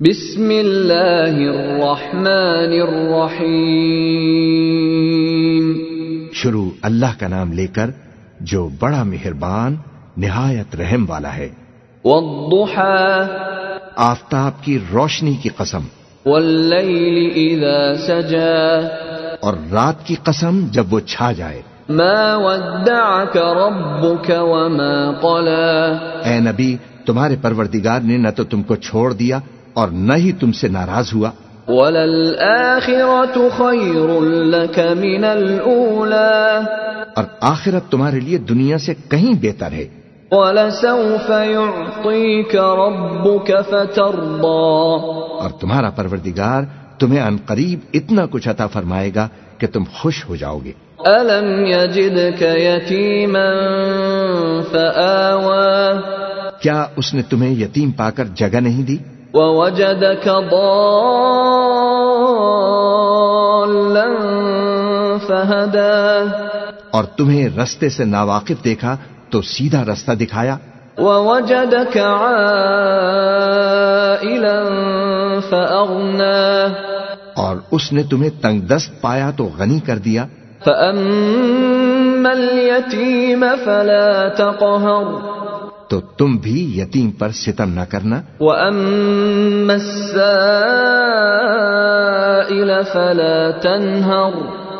بسم اللہ الرحمن الرحیم۔ شروع اللہ کا نام لے کر جو بڑا مہربان نہایت رحم والا ہے۔ والضحى آفتاب کی روشنی کی قسم۔ واللیل اذا سجا۔ اور رات کی قسم جب وہ چھا جائے۔ ما ودعك ربك وما قلى اے نبی تمہارے پروردگار نے نہ تو تم کو چھوڑ دیا اور نہ ہی تم سے ناراض ہوا۔ وللآخرة خير لك من الأولى۔ اور آخرت تمہارے لیے دنیا سے کہیں بہتر ہے۔ ولسوف يعطيك ربك فترضى۔ اور تمہارا پروردگار تمہیں ان قریب اتنا کچھ عطا فرمائے گا کہ تم خوش ہو جاؤ گے۔ ألم يجدك يتيما فآوى۔ کیا اس نے تمہیں یتیم پا کر جگہ نہیں دی؟ ووجدك ضالا فهدى. اور تمہیں رستے سے ناواقف دیکھا تو سیدھا رستہ دکھایا۔ ووجدك عائلا فأغنى. اور اس نے تمہیں تنگ دست پایا تو غنی کر دیا۔ فأما اليتيم فلا تقهر. تو تم بھی یتیم پر ستم نہ کرنا۔ وأما السائل فلا تنهر۔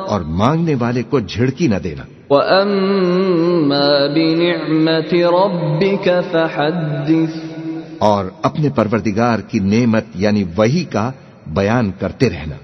اور مانگنے والے کو جھڑکی نہ دینا۔ وأما بنعمة ربك فحدث۔ اور اپنے پروردگار کی نعمت یعنی وہی کا بیان کرتے رہنا۔